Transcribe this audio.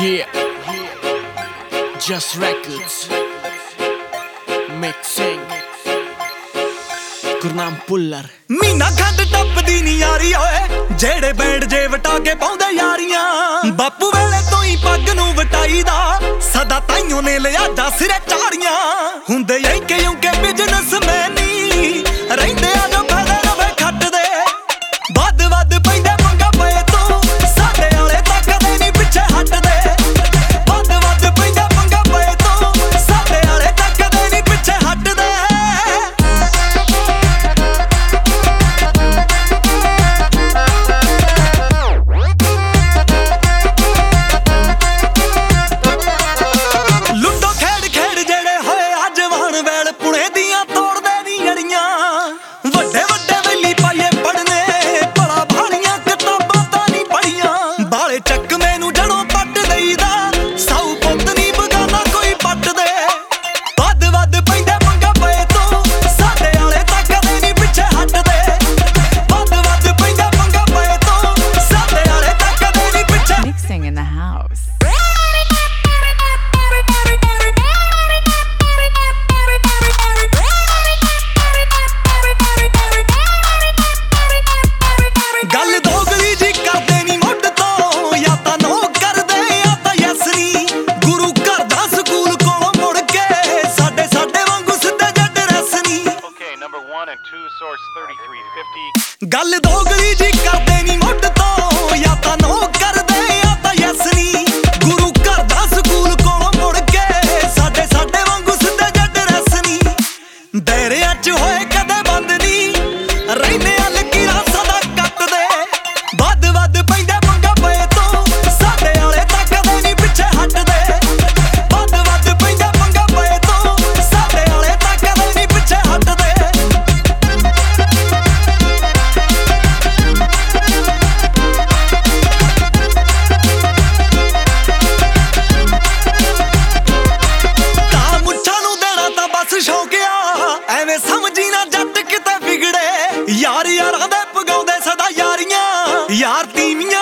Yeah. Just Records. Mixing. Gurnam Bhullar Meena ਖੰਡ ਟੱਪਦੀ ਨੀ ਯਾਰੀ ਓਏ, ਜਿਹੜੇ ਬੈਂਡ ਜੇ ਵਟਾ ਕੇ ਪਾਉਂਦੇ ਯਾਰੀਆਂ ਬਾਪੂ ਵੇਲੇ ਤੋਂ ਹੀ ਪੱਗ ਨੂੰ ਵਟਾਈਦਾ, ਸਦਾ ਤਾਈਓ ਨੇ ਲਿਆ ਸਿਰੇ ਚਾੜੀਆਂ ਹੁੰਦੇ ਐ ਕਿ ਬਿਜ਼ਨਸਮੈਨ source 3350 ਗੱਲ ਦੋਗਲੀ ਜੀ ਕਰਦੇ ਨਹੀਂ ਮੁੱਢ ਤੋਂ ਯਾ ਤਾਂ ਨੋ ਕਰਦੇ, ਜਾਂ ਤਾਂ ਯਸ ਨਹੀਂ ਗੁਰੂ ਘਰ ਦਾ ਸਕੂਲ ਕੋਲੋਂ ਮੁੜ ਕੇ, ਸਾਡੇ ਸਾਡੇ ਵਾਂਗੂ ਸਿੱਧੇ ਜੱਟ ਰਸ ਨਹੀਂ ਦਰਿਆ ਹੋਏ ਯਾਰਾਂ ਸਦਾ ਯਾਰੀਆਂ। ਯਾਰ ਤੀਵੀਆਂ